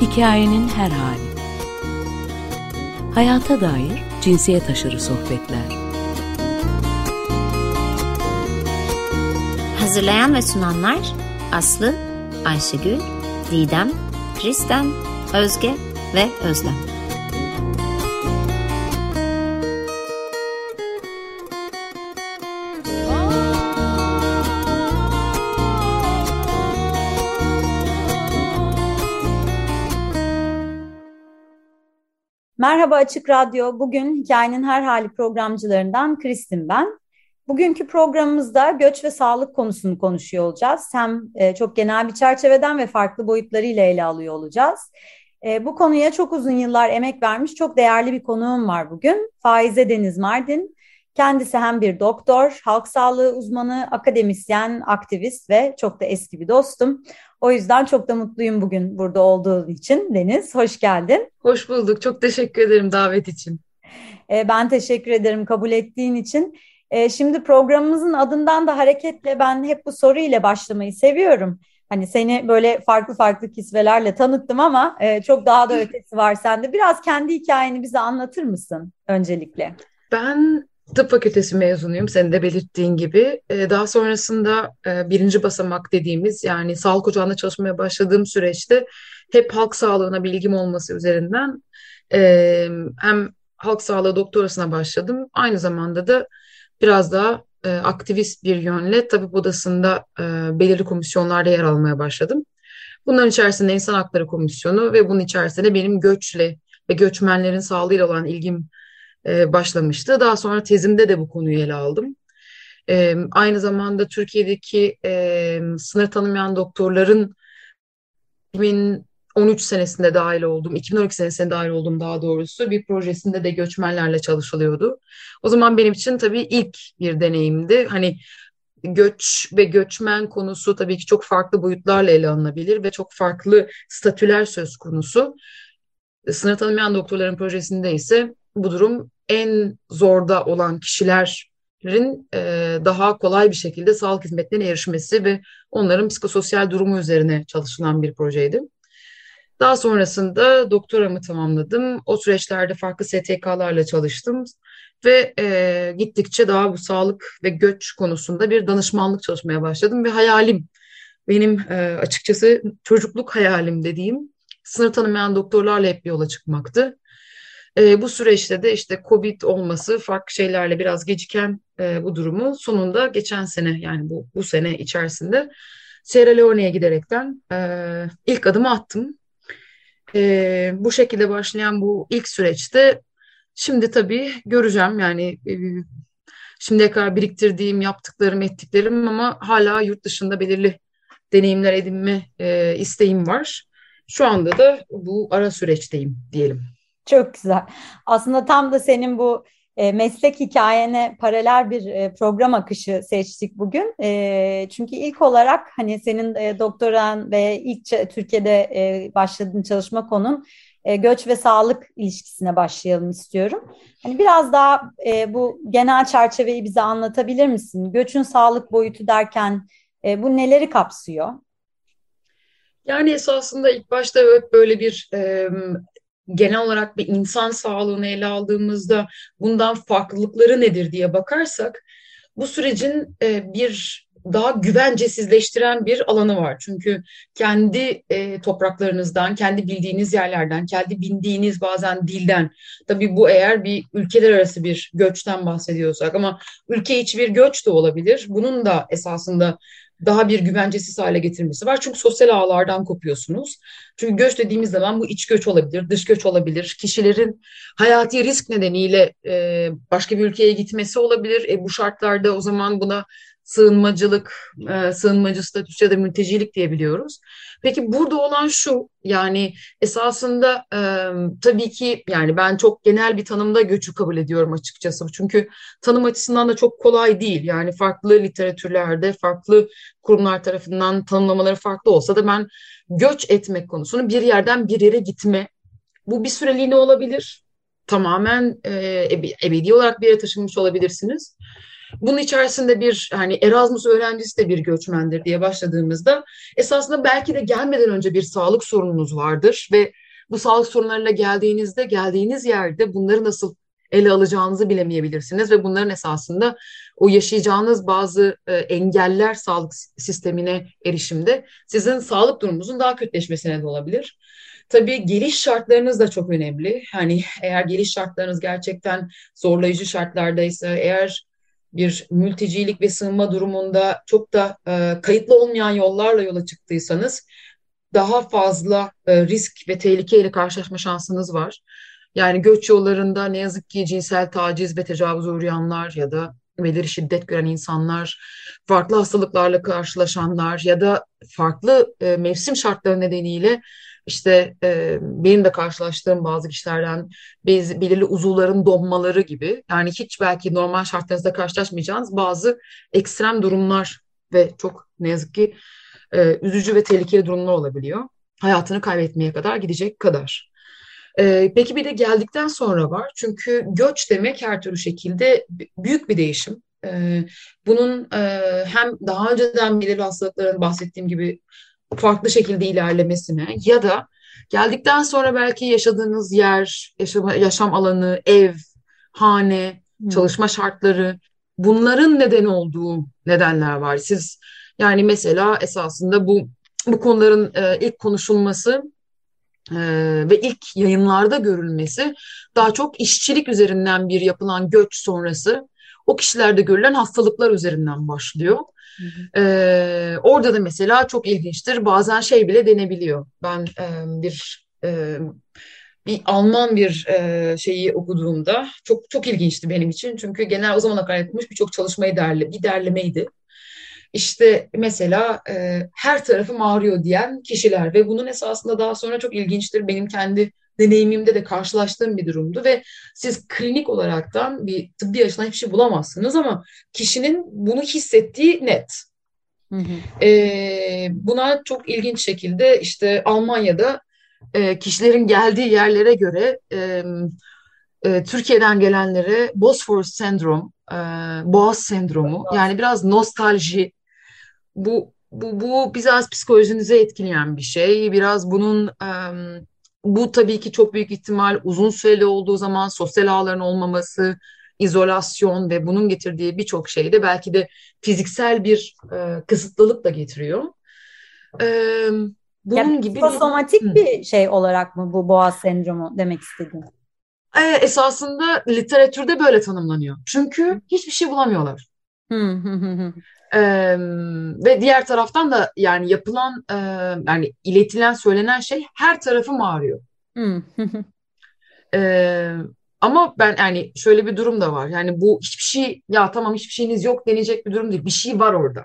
Hikayenin her hali. Hayata dair cinsiyet aşırı sohbetler. Hazırlayan ve sunanlar Aslı, Ayşegül, Didem, Kristen, Özge ve Özlem. Merhaba Açık Radyo. Bugün Hikayenin Her Hali programcılarından Kristin ben. Bugünkü programımızda göç ve sağlık konusunu konuşuyor olacağız. Hem e, çok genel bir çerçeveden ve farklı boyutlarıyla ele alıyor olacağız. E, bu konuya çok uzun yıllar emek vermiş çok değerli bir konuğum var bugün. Faize Deniz Mardin. Kendisi hem bir doktor, halk sağlığı uzmanı, akademisyen, aktivist ve çok da eski bir dostum. O yüzden çok da mutluyum bugün burada olduğun için Deniz. Hoş geldin. Hoş bulduk. Çok teşekkür ederim davet için. Ee, ben teşekkür ederim kabul ettiğin için. Ee, şimdi programımızın adından da hareketle ben hep bu soru ile başlamayı seviyorum. Hani seni böyle farklı farklı kisvelerle tanıttım ama e, çok daha da ötesi var sende. Biraz kendi hikayeni bize anlatır mısın öncelikle? Ben tıp fakültesi mezunuyum senin de belirttiğin gibi. Ee, daha sonrasında e, birinci basamak dediğimiz yani sağlık ocağında çalışmaya başladığım süreçte hep halk sağlığına bilgim olması üzerinden e, hem halk sağlığı doktorasına başladım. Aynı zamanda da biraz daha e, aktivist bir yönle tabip odasında belirli komisyonlarda yer almaya başladım. Bunların içerisinde İnsan Hakları Komisyonu ve bunun içerisinde benim göçle ve göçmenlerin sağlığıyla olan ilgim e, başlamıştı. Daha sonra tezimde de bu konuyu ele aldım. E, aynı zamanda Türkiye'deki e, sınır tanımayan doktorların 2013 senesinde dahil oldum, 2012 senesinde dahil oldum daha doğrusu bir projesinde de göçmenlerle çalışılıyordu. O zaman benim için tabii ilk bir deneyimdi. Hani göç ve göçmen konusu tabii ki çok farklı boyutlarla ele alınabilir ve çok farklı statüler söz konusu. Sınır tanımayan doktorların projesinde ise bu durum en zorda olan kişilerin e, daha kolay bir şekilde sağlık hizmetlerine erişmesi ve onların psikososyal durumu üzerine çalışılan bir projeydi. Daha sonrasında doktoramı tamamladım. O süreçlerde farklı STK'larla çalıştım ve e, gittikçe daha bu sağlık ve göç konusunda bir danışmanlık çalışmaya başladım ve hayalim benim e, açıkçası çocukluk hayalim dediğim sınır tanımayan doktorlarla hep bir yola çıkmaktı. E, bu süreçte de işte Covid olması farklı şeylerle biraz geciken e, bu durumu sonunda geçen sene yani bu, bu sene içerisinde Sierra Leone'ye giderekten e, ilk adımı attım. E, bu şekilde başlayan bu ilk süreçte şimdi tabii göreceğim yani e, şimdiye kadar biriktirdiğim, yaptıklarım, ettiklerim ama hala yurt dışında belirli deneyimler edinme e, isteğim var. Şu anda da bu ara süreçteyim diyelim. Çok güzel. Aslında tam da senin bu e, meslek hikayene paralel bir e, program akışı seçtik bugün. E, çünkü ilk olarak hani senin e, doktoran ve ilk Türkiye'de e, başladığın çalışma konun e, göç ve sağlık ilişkisine başlayalım istiyorum. Hani biraz daha e, bu genel çerçeveyi bize anlatabilir misin? Göçün sağlık boyutu derken e, bu neleri kapsıyor? Yani esasında ilk başta evet böyle bir e, genel olarak bir insan sağlığını ele aldığımızda bundan farklılıkları nedir diye bakarsak bu sürecin e, bir daha güvencesizleştiren bir alanı var. Çünkü kendi e, topraklarınızdan, kendi bildiğiniz yerlerden, kendi bildiğiniz bazen dilden, tabii bu eğer bir ülkeler arası bir göçten bahsediyorsak ama ülke içi bir göç de olabilir. Bunun da esasında daha bir güvencesiz hale getirmesi var. Çünkü sosyal ağlardan kopuyorsunuz. Çünkü göç dediğimiz zaman bu iç göç olabilir, dış göç olabilir. Kişilerin hayati risk nedeniyle e, başka bir ülkeye gitmesi olabilir. E, bu şartlarda o zaman buna sığınmacılık, e, sığınmacı statüsü ya da mültecilik diyebiliyoruz. Peki burada olan şu yani esasında e, tabii ki yani ben çok genel bir tanımda göçü kabul ediyorum açıkçası. Çünkü tanım açısından da çok kolay değil. Yani farklı literatürlerde, farklı kurumlar tarafından tanımlamaları farklı olsa da ben göç etmek konusunu bir yerden bir yere gitme. Bu bir süreliğine olabilir. Tamamen e, ebedi olarak bir yere taşınmış olabilirsiniz. Bunun içerisinde bir hani Erasmus öğrencisi de bir göçmendir diye başladığımızda esasında belki de gelmeden önce bir sağlık sorununuz vardır ve bu sağlık sorunlarıyla geldiğinizde geldiğiniz yerde bunları nasıl ele alacağınızı bilemeyebilirsiniz ve bunların esasında o yaşayacağınız bazı e, engeller sağlık sistemine erişimde sizin sağlık durumunuzun daha kötüleşmesine de olabilir. Tabii geliş şartlarınız da çok önemli. Hani eğer geliş şartlarınız gerçekten zorlayıcı şartlardaysa, eğer bir mültecilik ve sığınma durumunda çok da e, kayıtlı olmayan yollarla yola çıktıysanız daha fazla e, risk ve tehlikeyle karşılaşma şansınız var. Yani göç yollarında ne yazık ki cinsel taciz ve tecavüz uğrayanlar ya da veleri şiddet gören insanlar, farklı hastalıklarla karşılaşanlar ya da farklı e, mevsim şartları nedeniyle işte e, benim de karşılaştığım bazı kişilerden biz, belirli uzuvların donmaları gibi yani hiç belki normal şartlarınızda karşılaşmayacağınız bazı ekstrem durumlar ve çok ne yazık ki e, üzücü ve tehlikeli durumlar olabiliyor. Hayatını kaybetmeye kadar gidecek kadar. E, peki bir de geldikten sonra var. Çünkü göç demek her türlü şekilde büyük bir değişim. Bunun hem daha önceden belirli hastalıkların bahsettiğim gibi farklı şekilde ilerlemesine ya da geldikten sonra belki yaşadığınız yer, yaşama, yaşam alanı, ev, hane, hmm. çalışma şartları bunların neden olduğu nedenler var. Siz yani mesela esasında bu bu konuların e, ilk konuşulması e, ve ilk yayınlarda görülmesi daha çok işçilik üzerinden bir yapılan göç sonrası o kişilerde görülen hastalıklar üzerinden başlıyor. Ee, orada da mesela çok ilginçtir. Bazen şey bile denebiliyor. Ben e, bir e, bir Alman bir e, şeyi okuduğumda çok çok ilginçti benim için. Çünkü genel o zamana kadar yapılmış birçok çalışmayı derle, bir derlemeydi. İşte mesela e, her tarafım ağrıyor diyen kişiler ve bunun esasında daha sonra çok ilginçtir. Benim kendi deneyimimde de karşılaştığım bir durumdu ve siz klinik olaraktan bir tıbbi açıdan hiçbir şey bulamazsınız ama kişinin bunu hissettiği net. Hı hı. E, buna çok ilginç şekilde işte Almanya'da e, kişilerin geldiği yerlere göre e, e, Türkiye'den gelenlere Bosphorus sendrom, e, boğaz sendromu yani biraz nostalji bu bu, bu biraz psikolojinize etkileyen bir şey. Biraz bunun um, bu tabii ki çok büyük ihtimal uzun süreli olduğu zaman sosyal ağların olmaması, izolasyon ve bunun getirdiği birçok şey de belki de fiziksel bir e, kısıtlılık da getiriyor. E, bunun yani, gibi psikosomatik bir, bir şey olarak mı bu boğaz sendromu demek istediğin? E, esasında literatürde böyle tanımlanıyor. Çünkü hiçbir şey bulamıyorlar. Ee, ve diğer taraftan da yani yapılan e, yani iletilen söylenen şey her tarafım ağrıyor. ee, ama ben yani şöyle bir durum da var. Yani bu hiçbir şey ya tamam hiçbir şeyiniz yok denecek bir durum değil. Bir şey var orada.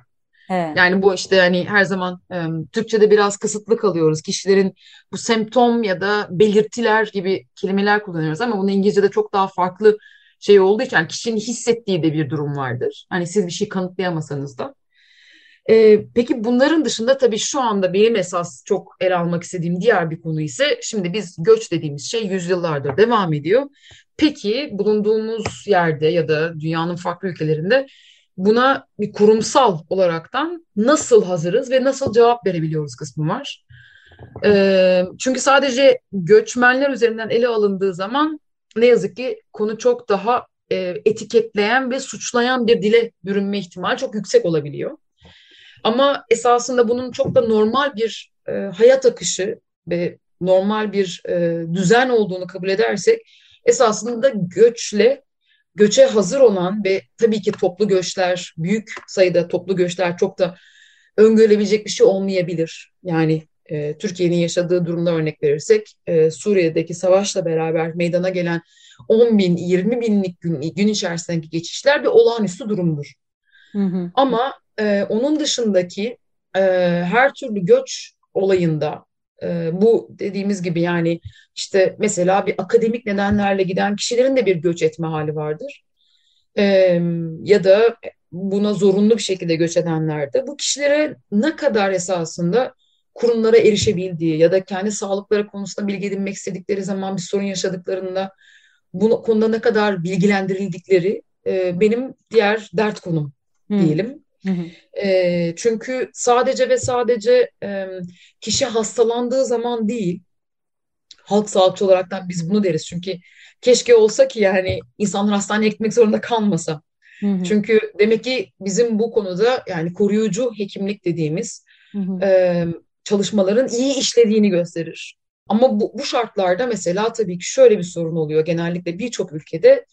Evet. Yani bu işte yani her zaman e, Türkçe'de biraz kısıtlı kalıyoruz. Kişilerin bu semptom ya da belirtiler gibi kelimeler kullanıyoruz ama bunu İngilizce'de çok daha farklı şey olduğu için yani kişinin hissettiği de bir durum vardır. Hani siz bir şey kanıtlayamasanız da. Ee, peki bunların dışında tabii şu anda benim esas çok el almak istediğim diğer bir konu ise şimdi biz göç dediğimiz şey yüzyıllardır devam ediyor. Peki bulunduğumuz yerde ya da dünyanın farklı ülkelerinde buna bir kurumsal olaraktan nasıl hazırız ve nasıl cevap verebiliyoruz kısmı var. Ee, çünkü sadece göçmenler üzerinden ele alındığı zaman ne yazık ki konu çok daha e, etiketleyen ve suçlayan bir dile bürünme ihtimali çok yüksek olabiliyor. Ama esasında bunun çok da normal bir e, hayat akışı ve normal bir e, düzen olduğunu kabul edersek esasında göçle göçe hazır olan ve tabii ki toplu göçler, büyük sayıda toplu göçler çok da öngörülebilecek bir şey olmayabilir. Yani e, Türkiye'nin yaşadığı durumda örnek verirsek e, Suriye'deki savaşla beraber meydana gelen 10 bin, 20 binlik gün, gün içerisindeki geçişler bir olağanüstü durumdur. Hı hı. Ama e, onun dışındaki e, her türlü göç olayında e, bu dediğimiz gibi yani işte mesela bir akademik nedenlerle giden kişilerin de bir göç etme hali vardır. E, ya da buna zorunlu bir şekilde göç edenler de bu kişilere ne kadar esasında kurumlara erişebildiği ya da kendi sağlıkları konusunda bilgi edinmek istedikleri zaman bir sorun yaşadıklarında bu konuda ne kadar bilgilendirildikleri e, benim diğer dert konum diyelim. Hı hı. E, çünkü sadece ve sadece e, kişi hastalandığı zaman değil, halk sağlıkçı olaraktan biz bunu deriz. Çünkü keşke olsa ki yani insanlar hastaneye gitmek zorunda kalmasa. Hı hı. Çünkü demek ki bizim bu konuda yani koruyucu hekimlik dediğimiz hı hı. E, çalışmaların iyi işlediğini gösterir. Ama bu, bu şartlarda mesela tabii ki şöyle bir sorun oluyor genellikle birçok ülkede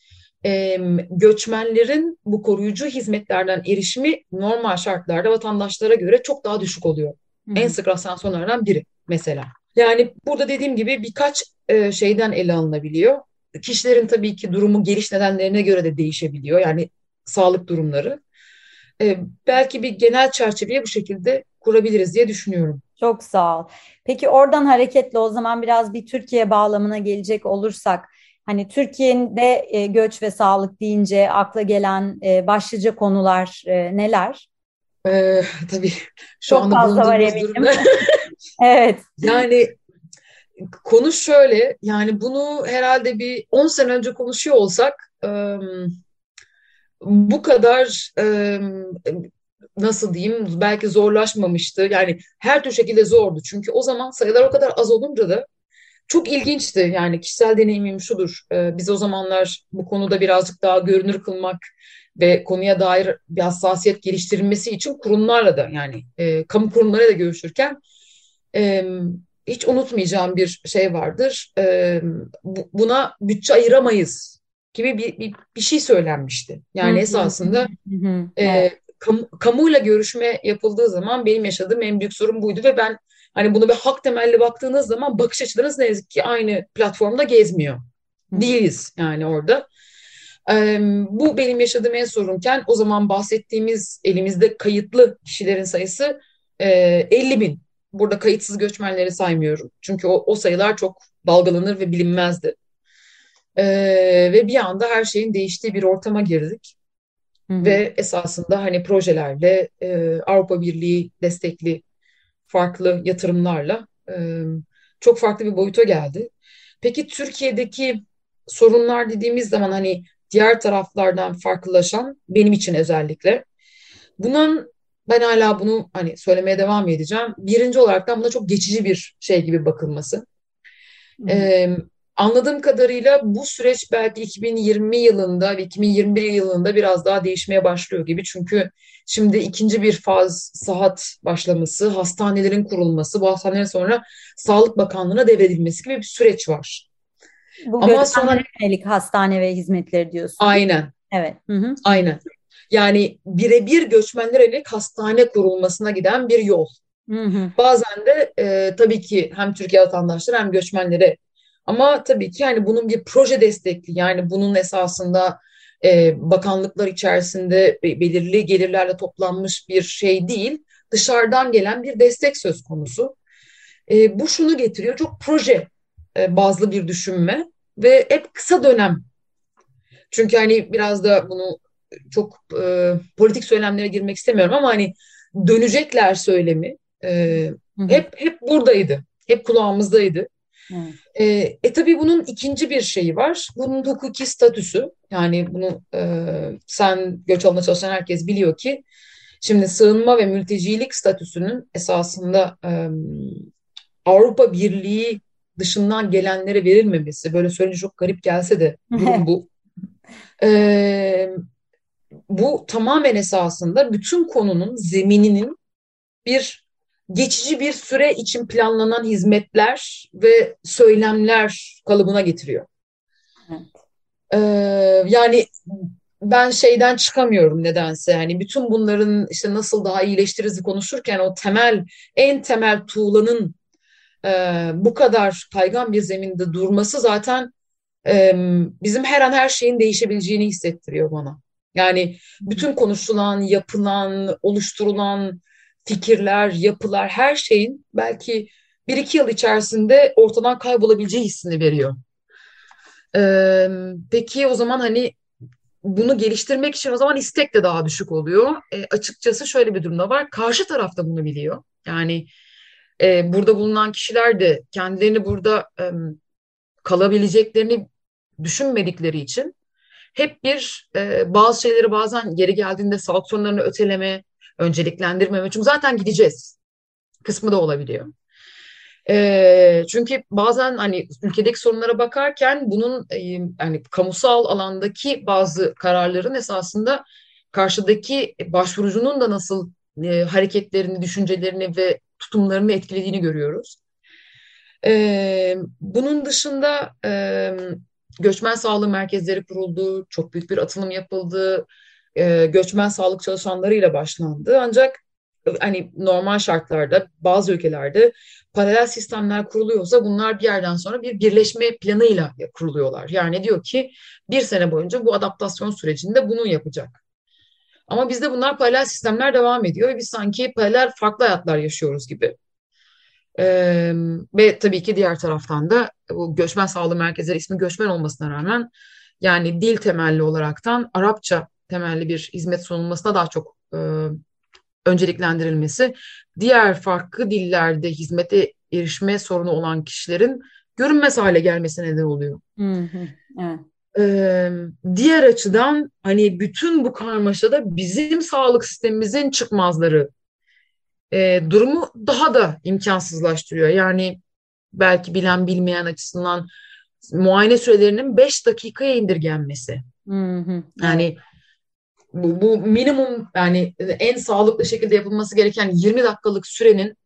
e, göçmenlerin bu koruyucu hizmetlerden erişimi normal şartlarda vatandaşlara göre çok daha düşük oluyor. Hı. En sık rastlanan sorunlardan biri mesela. Yani burada dediğim gibi birkaç e, şeyden ele alınabiliyor. Kişilerin tabii ki durumu geliş nedenlerine göre de değişebiliyor. Yani sağlık durumları. E, belki bir genel çerçeveye bu şekilde kurabiliriz diye düşünüyorum. Çok sağ ol. Peki oradan hareketle o zaman biraz bir Türkiye bağlamına gelecek olursak Hani Türkiye'de e, göç ve sağlık deyince akla gelen e, başlıca konular e, neler? Ee, tabii şu Çok anda fazla var eminim. evet. Yani konu şöyle yani bunu herhalde bir 10 sene önce konuşuyor olsak bu kadar nasıl diyeyim belki zorlaşmamıştı. Yani her tür şekilde zordu. Çünkü o zaman sayılar o kadar az olunca da çok ilginçti yani kişisel deneyimim şudur. E, biz o zamanlar bu konuda birazcık daha görünür kılmak ve konuya dair bir hassasiyet geliştirilmesi için kurumlarla da yani e, kamu kurumlarıyla da görüşürken e, hiç unutmayacağım bir şey vardır. E, bu, buna bütçe ayıramayız gibi bir, bir, bir şey söylenmişti. Yani esasında e, kam, kamuyla görüşme yapıldığı zaman benim yaşadığım en büyük sorun buydu ve ben Hani bunu bir hak temelli baktığınız zaman bakış açılarınız ne yazık ki aynı platformda gezmiyor. Değiliz yani orada. Ee, bu benim yaşadığım en sorunken o zaman bahsettiğimiz elimizde kayıtlı kişilerin sayısı e, 50 bin. Burada kayıtsız göçmenleri saymıyorum. Çünkü o, o sayılar çok dalgalanır ve bilinmezdi. Ee, ve bir anda her şeyin değiştiği bir ortama girdik. Hı hı. Ve esasında hani projelerle e, Avrupa Birliği destekli farklı yatırımlarla e, çok farklı bir boyuta geldi. Peki Türkiye'deki sorunlar dediğimiz zaman hani diğer taraflardan farklılaşan benim için özellikle bunun ben hala bunu hani söylemeye devam edeceğim. Birinci olarak da buna çok geçici bir şey gibi bakılması. Ee, Anladığım kadarıyla bu süreç belki 2020 yılında ve 2021 yılında biraz daha değişmeye başlıyor gibi. Çünkü şimdi ikinci bir faz saat başlaması, hastanelerin kurulması, bu hastanelerin sonra Sağlık Bakanlığı'na devredilmesi gibi bir süreç var. Bu Ama sonra yönelik hastane ve hizmetleri diyorsun. Aynen. Evet. Hı hı. Aynen. Yani birebir göçmenler yönelik hastane kurulmasına giden bir yol. Hı hı. Bazen de e, tabii ki hem Türkiye vatandaşları hem göçmenlere ama tabii ki yani bunun bir proje destekli yani bunun esasında e, bakanlıklar içerisinde belirli gelirlerle toplanmış bir şey değil. Dışarıdan gelen bir destek söz konusu. E, bu şunu getiriyor çok proje e, bazlı bir düşünme ve hep kısa dönem. Çünkü hani biraz da bunu çok e, politik söylemlere girmek istemiyorum ama hani dönecekler söylemi e, hep hep buradaydı. Hep kulağımızdaydı. E, e tabii bunun ikinci bir şeyi var. Bunun hukuki statüsü. Yani bunu e, sen göç almaya çalışan herkes biliyor ki şimdi sığınma ve mültecilik statüsünün esasında e, Avrupa Birliği dışından gelenlere verilmemesi böyle söyleyince çok garip gelse de durum bu. e, bu tamamen esasında bütün konunun zemininin bir geçici bir süre için planlanan hizmetler ve söylemler kalıbına getiriyor. Evet. Ee, yani ben şeyden çıkamıyorum nedense. Yani bütün bunların işte nasıl daha iyileştiririz konuşurken o temel, en temel tuğlanın e, bu kadar kaygan bir zeminde durması zaten e, bizim her an her şeyin değişebileceğini hissettiriyor bana. Yani bütün konuşulan, yapılan, oluşturulan fikirler, yapılar, her şeyin belki bir iki yıl içerisinde ortadan kaybolabileceği hissini veriyor. Ee, peki o zaman hani bunu geliştirmek için o zaman istek de daha düşük oluyor. E, açıkçası şöyle bir durumda var. Karşı taraf da bunu biliyor. Yani e, burada bulunan kişiler de kendilerini burada e, kalabileceklerini düşünmedikleri için hep bir e, bazı şeyleri bazen geri geldiğinde sağlık sorunlarını öteleme, önceliklendirmeme. Çünkü zaten gideceğiz kısmı da olabiliyor. E, çünkü bazen hani ülkedeki sorunlara bakarken bunun e, hani kamusal alandaki bazı kararların esasında karşıdaki başvurucunun da nasıl e, hareketlerini, düşüncelerini ve tutumlarını etkilediğini görüyoruz. E, bunun dışında e, göçmen sağlığı merkezleri kuruldu, çok büyük bir atılım yapıldı, e, göçmen sağlık çalışanlarıyla başlandı. Ancak hani normal şartlarda bazı ülkelerde paralel sistemler kuruluyorsa bunlar bir yerden sonra bir birleşme planıyla kuruluyorlar. Yani diyor ki bir sene boyunca bu adaptasyon sürecinde bunu yapacak. Ama bizde bunlar paralel sistemler devam ediyor ve biz sanki paralel farklı hayatlar yaşıyoruz gibi. Ee, ve tabii ki diğer taraftan da bu göçmen sağlığı merkezleri ismi göçmen olmasına rağmen yani dil temelli olaraktan Arapça temelli bir hizmet sunulmasına daha çok e, önceliklendirilmesi diğer farklı dillerde hizmete erişme sorunu olan kişilerin görünmez hale gelmesine neden oluyor. Hı hı, evet. Ee, diğer açıdan hani bütün bu karmaşada bizim sağlık sistemimizin çıkmazları e, durumu daha da imkansızlaştırıyor. Yani belki bilen bilmeyen açısından muayene sürelerinin 5 dakikaya indirgenmesi. Hı hı, Yani bu, bu minimum yani en sağlıklı şekilde yapılması gereken 20 dakikalık sürenin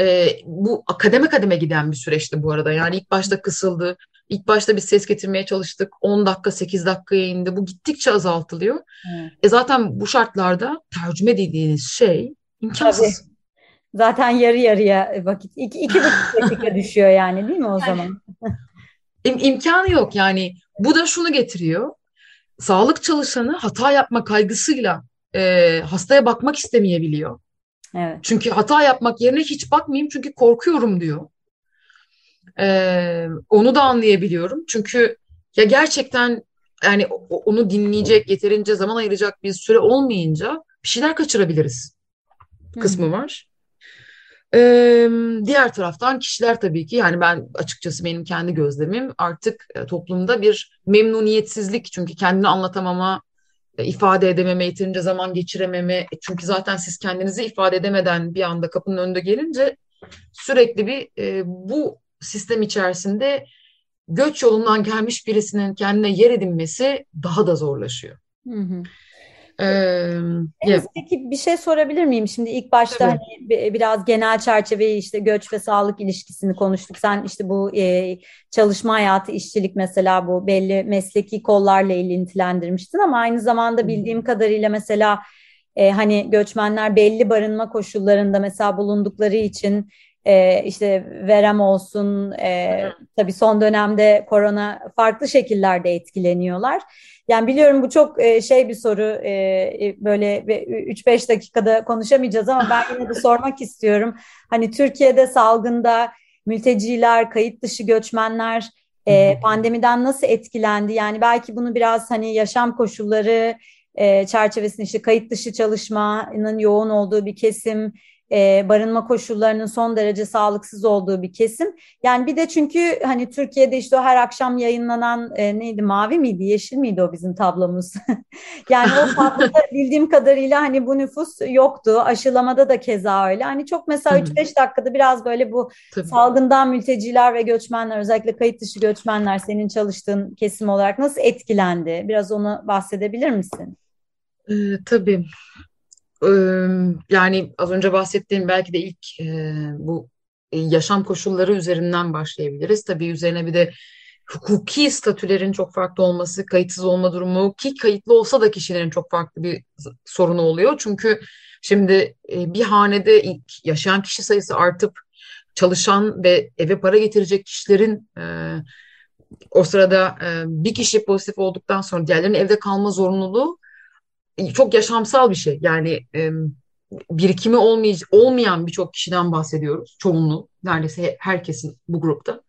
e, bu kademe kademe giden bir süreçti bu arada. Yani ilk başta kısıldı. İlk başta bir ses getirmeye çalıştık. 10 dakika 8 dakikaya indi. Bu gittikçe azaltılıyor. Evet. E zaten bu şartlarda tercüme dediğiniz şey imkansız. Tabii. Zaten yarı yarıya vakit. iki, iki buçuk dakika düşüyor yani değil mi o yani, zaman? im, imkanı yok yani. Bu da şunu getiriyor. Sağlık çalışanı hata yapma kaygısıyla e, hastaya bakmak istemeyebiliyor. Evet. Çünkü hata yapmak yerine hiç bakmayayım çünkü korkuyorum diyor. Ee, onu da anlayabiliyorum. Çünkü ya gerçekten yani onu dinleyecek, yeterince zaman ayıracak bir süre olmayınca bir şeyler kaçırabiliriz kısmı var. Ee, diğer taraftan kişiler tabii ki yani ben açıkçası benim kendi gözlemim artık e, toplumda bir memnuniyetsizlik çünkü kendini anlatamama, e, ifade edememe, yeterince zaman geçirememe e, çünkü zaten siz kendinizi ifade edemeden bir anda kapının önünde gelince sürekli bir e, bu sistem içerisinde göç yolundan gelmiş birisinin kendine yer edinmesi daha da zorlaşıyor. Hı hı. Ee, Peki bir şey sorabilir miyim? Şimdi ilk başta Tabii. hani biraz genel çerçeveyi işte göç ve sağlık ilişkisini konuştuk. Sen işte bu e, çalışma hayatı, işçilik mesela bu belli mesleki kollarla ilintilendirmiştin ama aynı zamanda bildiğim kadarıyla mesela e, hani göçmenler belli barınma koşullarında mesela bulundukları için e, işte verem olsun e, tabii son dönemde korona farklı şekillerde etkileniyorlar. Yani biliyorum bu çok e, şey bir soru e, e böyle 3-5 dakikada konuşamayacağız ama ben yine de sormak istiyorum. Hani Türkiye'de salgında mülteciler, kayıt dışı göçmenler pandemiden nasıl etkilendi? Yani belki bunu biraz hani yaşam koşulları çerçevesinde işte kayıt dışı çalışmanın yoğun olduğu bir kesim e, barınma koşullarının son derece sağlıksız olduğu bir kesim. Yani bir de çünkü hani Türkiye'de işte her akşam yayınlanan e, neydi mavi miydi yeşil miydi o bizim tablomuz? yani o tabloda bildiğim kadarıyla hani bu nüfus yoktu. Aşılamada da keza öyle. Hani çok mesela 3-5 dakikada biraz böyle bu Tabii. salgından mülteciler ve göçmenler özellikle kayıt dışı göçmenler senin çalıştığın kesim olarak nasıl etkilendi? Biraz onu bahsedebilir misin? Ee, tabii yani az önce bahsettiğim belki de ilk e, bu yaşam koşulları üzerinden başlayabiliriz. Tabii üzerine bir de hukuki statülerin çok farklı olması, kayıtsız olma durumu ki kayıtlı olsa da kişilerin çok farklı bir sorunu oluyor. Çünkü şimdi bir hanede ilk yaşayan kişi sayısı artıp çalışan ve eve para getirecek kişilerin o sırada bir kişi pozitif olduktan sonra diğerlerinin evde kalma zorunluluğu çok yaşamsal bir şey. Yani e, birikimi olmay olmayan birçok kişiden bahsediyoruz. Çoğunluğu, neredeyse herkesin bu grupta.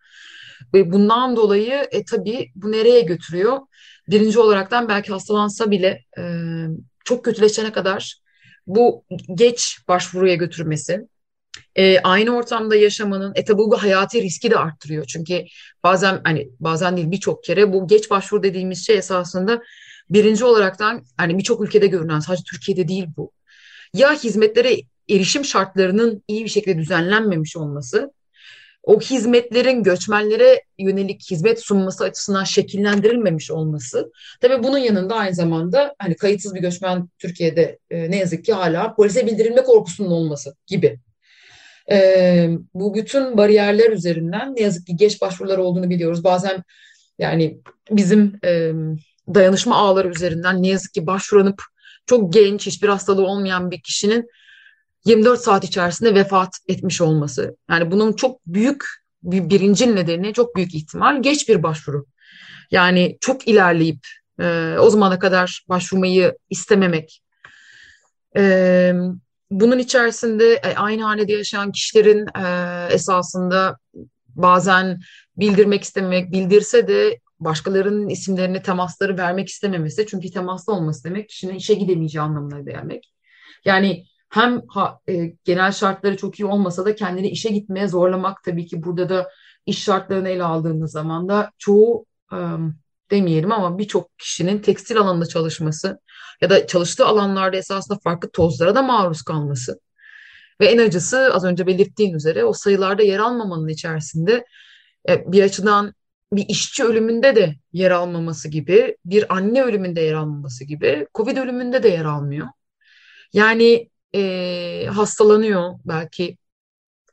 Ve bundan dolayı e, tabii bu nereye götürüyor? Birinci olaraktan belki hastalansa bile e, çok kötüleşene kadar bu geç başvuruya götürmesi, e, aynı ortamda yaşamanın e tabi bu hayati riski de arttırıyor. Çünkü bazen hani bazen değil birçok kere bu geç başvuru dediğimiz şey esasında birinci olaraktan hani birçok ülkede görünen sadece Türkiye'de değil bu. Ya hizmetlere erişim şartlarının iyi bir şekilde düzenlenmemiş olması, o hizmetlerin göçmenlere yönelik hizmet sunması açısından şekillendirilmemiş olması. Tabii bunun yanında aynı zamanda hani kayıtsız bir göçmen Türkiye'de e, ne yazık ki hala polise bildirilme korkusunun olması gibi. E, bu bütün bariyerler üzerinden ne yazık ki geç başvurular olduğunu biliyoruz. Bazen yani bizim e, dayanışma ağları üzerinden ne yazık ki başvuranıp çok genç, hiçbir hastalığı olmayan bir kişinin 24 saat içerisinde vefat etmiş olması. Yani bunun çok büyük bir birinci nedeni çok büyük ihtimal geç bir başvuru. Yani çok ilerleyip e, o zamana kadar başvurmayı istememek. E, bunun içerisinde e, aynı hanede yaşayan kişilerin e, esasında bazen bildirmek istemek, bildirse de başkalarının isimlerini, temasları vermek istememesi. Çünkü temaslı olması demek kişinin işe gidemeyeceği anlamına gelmek. Yani hem ha, e, genel şartları çok iyi olmasa da kendini işe gitmeye zorlamak tabii ki burada da iş şartlarını ele aldığımız zaman da çoğu e, demeyelim ama birçok kişinin tekstil alanında çalışması ya da çalıştığı alanlarda esasında farklı tozlara da maruz kalması. Ve en acısı az önce belirttiğin üzere o sayılarda yer almamanın içerisinde e, bir açıdan bir işçi ölümünde de yer almaması gibi, bir anne ölümünde yer almaması gibi, Covid ölümünde de yer almıyor. Yani e, hastalanıyor belki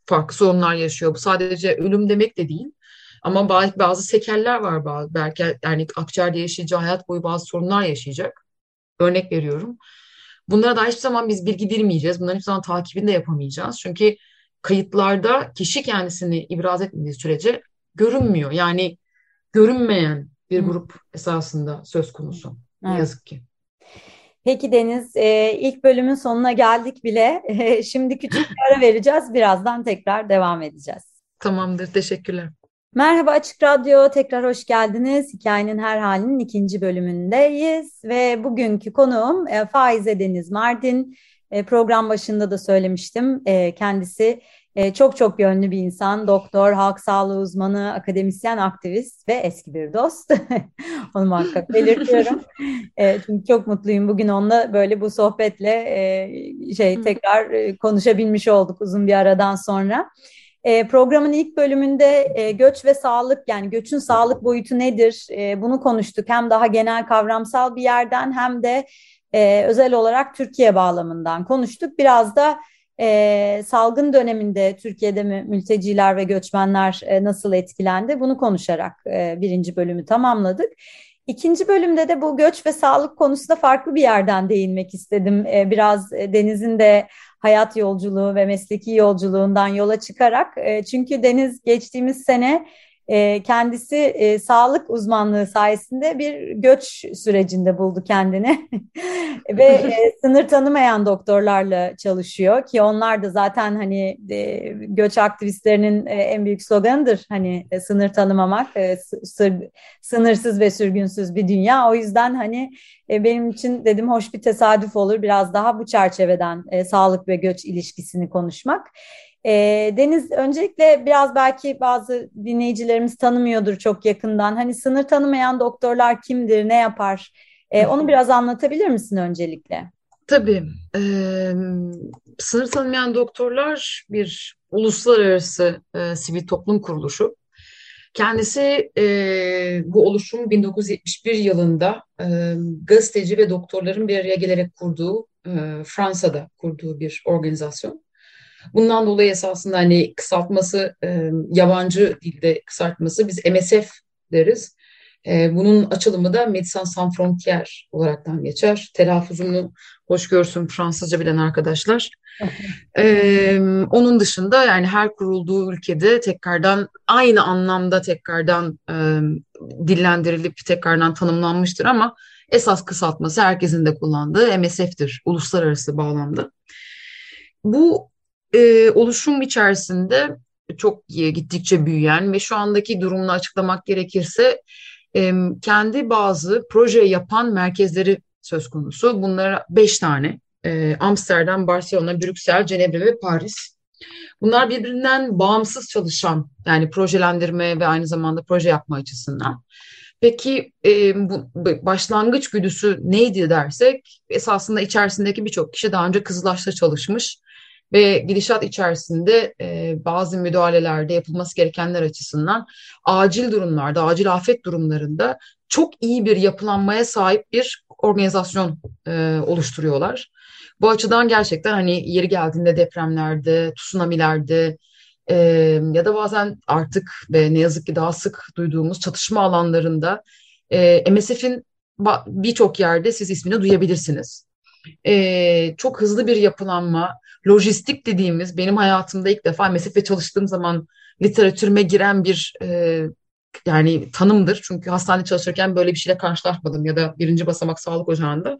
farklı sorunlar yaşıyor. Bu sadece ölüm demek de değil. Ama bazı, bazı sekeller var belki yani akciğerde yaşayacağı hayat boyu bazı sorunlar yaşayacak. Örnek veriyorum. Bunlara da hiçbir zaman biz bilgi vermeyeceğiz. Bunların hiçbir zaman takibini de yapamayacağız. Çünkü kayıtlarda kişi kendisini ibraz etmediği sürece görünmüyor. Yani görünmeyen bir grup esasında söz konusu. Evet. Ne yazık ki. Peki Deniz, e, ilk bölümün sonuna geldik bile. Şimdi küçük bir ara vereceğiz. Birazdan tekrar devam edeceğiz. Tamamdır, teşekkürler. Merhaba Açık Radyo, tekrar hoş geldiniz. Hikayenin Her Halinin ikinci bölümündeyiz ve bugünkü konuğum e, Faize Deniz Mardin. E, program başında da söylemiştim. Kendisi e, çok çok yönlü bir insan, doktor, halk sağlığı uzmanı, akademisyen, aktivist ve eski bir dost. Onu muhakkak belirtiyorum. e, çünkü çok mutluyum bugün onunla böyle bu sohbetle e, şey tekrar e, konuşabilmiş olduk uzun bir aradan sonra. E, programın ilk bölümünde e, göç ve sağlık yani göçün sağlık boyutu nedir e, bunu konuştuk. Hem daha genel kavramsal bir yerden hem de e, özel olarak Türkiye bağlamından konuştuk. Biraz da e, salgın döneminde Türkiye'de mi mülteciler ve göçmenler e, nasıl etkilendi bunu konuşarak e, birinci bölümü tamamladık. İkinci bölümde de bu göç ve sağlık konusunda farklı bir yerden değinmek istedim. E, biraz e, Deniz'in de hayat yolculuğu ve mesleki yolculuğundan yola çıkarak. E, çünkü Deniz geçtiğimiz sene e, kendisi e, sağlık uzmanlığı sayesinde bir göç sürecinde buldu kendini. Ve e, sınır tanımayan doktorlarla çalışıyor ki onlar da zaten hani e, göç aktivistlerinin e, en büyük sloganıdır. Hani e, sınır tanımamak e, sır, sınırsız ve sürgünsüz bir dünya. O yüzden hani e, benim için dedim hoş bir tesadüf olur biraz daha bu çerçeveden e, sağlık ve göç ilişkisini konuşmak. E, Deniz öncelikle biraz belki bazı dinleyicilerimiz tanımıyordur çok yakından. Hani sınır tanımayan doktorlar kimdir, ne yapar? E, onu biraz anlatabilir misin öncelikle? Tabii. E, sınır tanımayan doktorlar bir uluslararası e, sivil toplum kuruluşu. Kendisi e, bu oluşum 1971 yılında e, gazeteci ve doktorların bir araya gelerek kurduğu, e, Fransa'da kurduğu bir organizasyon. Bundan dolayı esasında hani kısaltması e, yabancı dilde kısaltması biz MSF deriz. E, bunun açılımı da Médecins Sans Frontières olaraktan geçer. Telaffuzunu hoş görsün Fransızca bilen arkadaşlar. e, onun dışında yani her kurulduğu ülkede tekrardan aynı anlamda tekrardan e, dillendirilip tekrardan tanımlanmıştır ama esas kısaltması herkesin de kullandığı MSF'tir uluslararası bağlamda. Bu e, oluşum içerisinde çok gittikçe büyüyen ve şu andaki durumunu açıklamak gerekirse e, kendi bazı proje yapan merkezleri söz konusu. Bunlar beş tane. E, Amsterdam, Barcelona, Brüksel, Cenevre ve Paris. Bunlar birbirinden bağımsız çalışan yani projelendirme ve aynı zamanda proje yapma açısından. Peki e, bu başlangıç güdüsü neydi dersek esasında içerisindeki birçok kişi daha önce Kızılaş'ta çalışmış ve gidişat içerisinde e, bazı müdahalelerde yapılması gerekenler açısından acil durumlarda, acil afet durumlarında çok iyi bir yapılanmaya sahip bir organizasyon e, oluşturuyorlar. Bu açıdan gerçekten hani yeri geldiğinde depremlerde, tsunamilerde e, ya da bazen artık ve ne yazık ki daha sık duyduğumuz çatışma alanlarında e, MSF'in birçok yerde siz ismini duyabilirsiniz. E, çok hızlı bir yapılanma, lojistik dediğimiz benim hayatımda ilk defa MSF'e çalıştığım zaman literatürüme giren bir e, yani tanımdır. Çünkü hastanede çalışırken böyle bir şeyle karşılaşmadım ya da birinci basamak sağlık ocağında.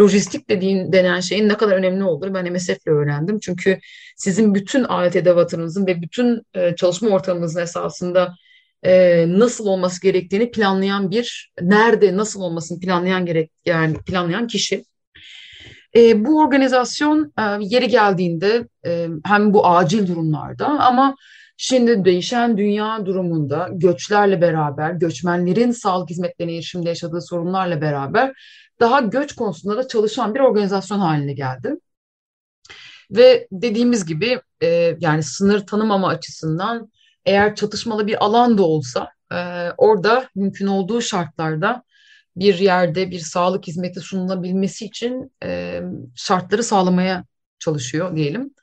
Lojistik dediğin denen şeyin ne kadar önemli olduğunu ben MSF'le öğrendim. Çünkü sizin bütün alet edevatınızın ve bütün e, çalışma ortamınızın esasında e, nasıl olması gerektiğini planlayan bir, nerede nasıl olmasını planlayan gerek yani planlayan kişi. E, bu organizasyon e, yeri geldiğinde e, hem bu acil durumlarda ama Şimdi değişen dünya durumunda göçlerle beraber, göçmenlerin sağlık hizmetlerine erişimde yaşadığı sorunlarla beraber daha göç konusunda da çalışan bir organizasyon haline geldi. Ve dediğimiz gibi e, yani sınır tanımama açısından eğer çatışmalı bir alan da olsa e, orada mümkün olduğu şartlarda bir yerde bir sağlık hizmeti sunulabilmesi için e, şartları sağlamaya çalışıyor diyelim.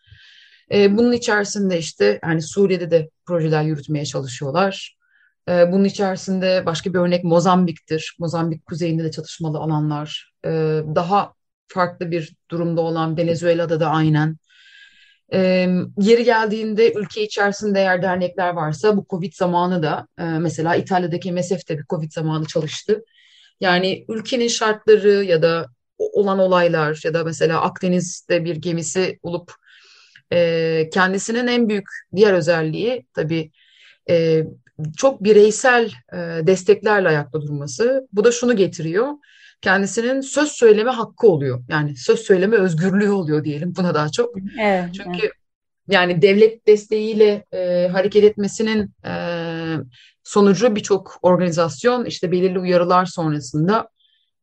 E, bunun içerisinde işte yani Suriye'de de projeler yürütmeye çalışıyorlar. E, bunun içerisinde başka bir örnek Mozambik'tir. Mozambik kuzeyinde de çatışmalı alanlar. E, daha farklı bir durumda olan Venezuela'da da aynen. E, yeri geldiğinde ülke içerisinde eğer dernekler varsa bu Covid zamanı da e, mesela İtalya'daki MSF de bir Covid zamanı çalıştı. Yani ülkenin şartları ya da olan olaylar ya da mesela Akdeniz'de bir gemisi olup e, kendisinin en büyük diğer özelliği tabii e, çok bireysel e, desteklerle ayakta durması. Bu da şunu getiriyor. Kendisinin söz söyleme hakkı oluyor. Yani söz söyleme özgürlüğü oluyor diyelim buna daha çok. Evet, Çünkü evet. yani devlet desteğiyle e, hareket etmesinin e, sonucu birçok organizasyon işte belirli uyarılar sonrasında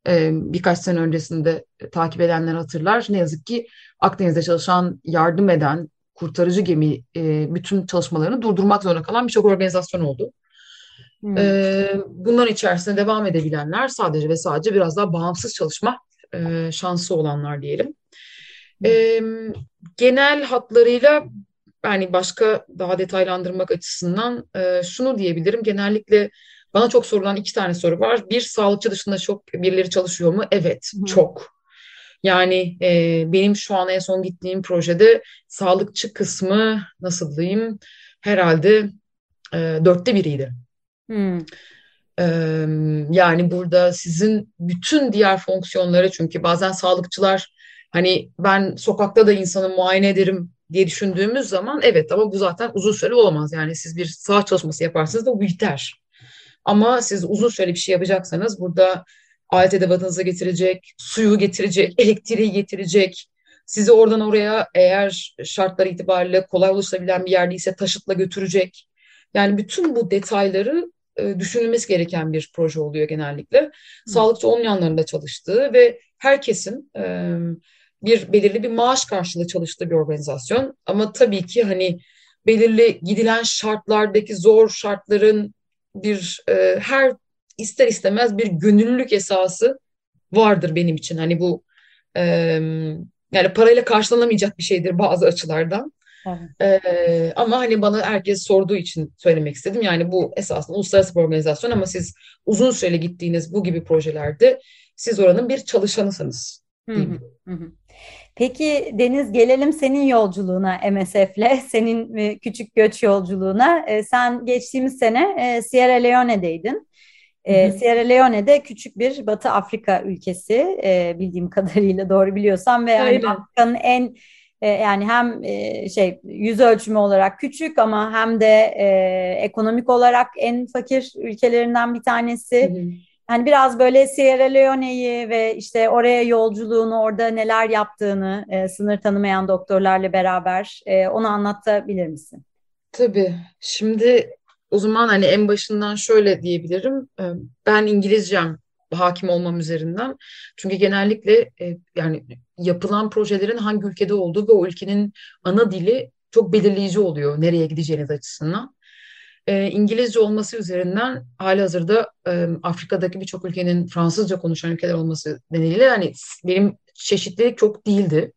e, birkaç sene öncesinde takip edenler hatırlar. Ne yazık ki Akdeniz'de çalışan, yardım eden, kurtarıcı gemi e, bütün çalışmalarını durdurmak zorunda kalan birçok organizasyon oldu. Hmm. E, bunların içerisinde devam edebilenler sadece ve sadece biraz daha bağımsız çalışma e, şansı olanlar diyelim. E, genel hatlarıyla yani başka daha detaylandırmak açısından e, şunu diyebilirim. Genellikle bana çok sorulan iki tane soru var. Bir, sağlıkçı dışında çok birileri çalışıyor mu? Evet, hmm. çok. Yani e, benim şu an en son gittiğim projede sağlıkçı kısmı nasıl diyeyim herhalde e, dörtte biriydi. Hmm. E, yani burada sizin bütün diğer fonksiyonları çünkü bazen sağlıkçılar hani ben sokakta da insanı muayene ederim diye düşündüğümüz zaman evet ama bu zaten uzun süre olamaz. Yani siz bir sağ çalışması yaparsınız da bu biter. Ama siz uzun süre bir şey yapacaksanız burada alet edevatınızı getirecek, suyu getirecek, elektriği getirecek, sizi oradan oraya eğer şartlar itibariyle kolay ulaşılabilen bir yerdeyse taşıtla götürecek. Yani bütün bu detayları e, düşünülmesi gereken bir proje oluyor genellikle. Hı. Sağlıkçı olmayanların da çalıştığı ve herkesin e, bir belirli bir maaş karşılığı çalıştığı bir organizasyon. Ama tabii ki hani belirli gidilen şartlardaki zor şartların bir e, her ister istemez bir gönüllülük esası vardır benim için. Hani bu e, yani parayla karşılanamayacak bir şeydir bazı açılardan. Evet. Ee, ama hani bana herkes sorduğu için söylemek istedim. Yani bu esasında uluslararası bir organizasyon ama siz uzun süreli gittiğiniz bu gibi projelerde siz oranın bir çalışanısınız. Hı hı, Peki Deniz gelelim senin yolculuğuna MSF'le, senin e, küçük göç yolculuğuna. E, sen geçtiğimiz sene e, Sierra Leone'deydin. E, Sierra Leone'de küçük bir Batı Afrika ülkesi bildiğim kadarıyla doğru biliyorsam ve yani Afrika'nın en yani hem şey yüz ölçümü olarak küçük ama hem de e, ekonomik olarak en fakir ülkelerinden bir tanesi. Hı hı. Yani biraz böyle Sierra Leone'yi ve işte oraya yolculuğunu, orada neler yaptığını e, sınır tanımayan doktorlarla beraber e, onu anlatabilir misin? Tabii. Şimdi o zaman hani en başından şöyle diyebilirim. E, ben İngilizcem hakim olmam üzerinden. Çünkü genellikle e, yani yapılan projelerin hangi ülkede olduğu ve o ülkenin ana dili çok belirleyici oluyor nereye gideceğiniz açısından. E, İngilizce olması üzerinden hali hazırda e, Afrika'daki birçok ülkenin Fransızca konuşan ülkeler olması nedeniyle yani benim çeşitlilik çok değildi.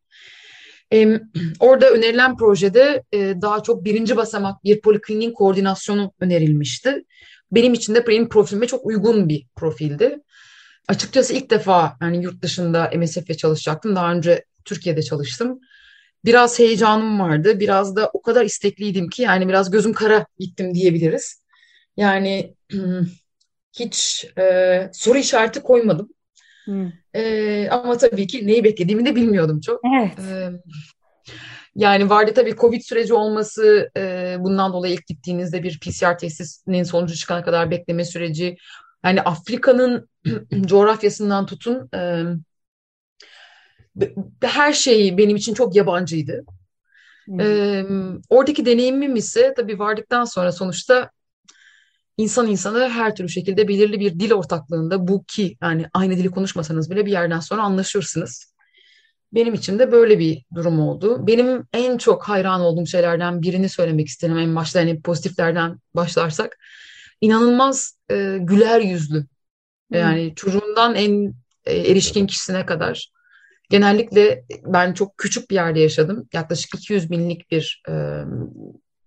E, orada önerilen projede e, daha çok birinci basamak bir polikliniğin koordinasyonu önerilmişti. Benim için de benim profilime çok uygun bir profildi. Açıkçası ilk defa yani yurt dışında MSF'le çalışacaktım. Daha önce Türkiye'de çalıştım. Biraz heyecanım vardı. Biraz da o kadar istekliydim ki yani biraz gözüm kara gittim diyebiliriz. Yani hiç e, soru işareti koymadım. Hmm. E, ama tabii ki neyi beklediğimi de bilmiyordum çok. Evet. E, yani vardı tabii Covid süreci olması, e, bundan dolayı ilk gittiğinizde bir PCR testinin sonucu çıkana kadar bekleme süreci. Yani Afrika'nın coğrafyasından tutun e, her şey benim için çok yabancıydı. Hmm. E, oradaki deneyimim ise tabii vardıktan sonra sonuçta insan insana her türlü şekilde belirli bir dil ortaklığında bu ki yani aynı dili konuşmasanız bile bir yerden sonra anlaşırsınız. Benim için de böyle bir durum oldu. Benim en çok hayran olduğum şeylerden birini söylemek isterim en başta yani pozitiflerden başlarsak. İnanılmaz e, güler yüzlü. Yani hmm. çocuğundan en e, erişkin kişisine kadar. Genellikle ben çok küçük bir yerde yaşadım. Yaklaşık 200 binlik bir e,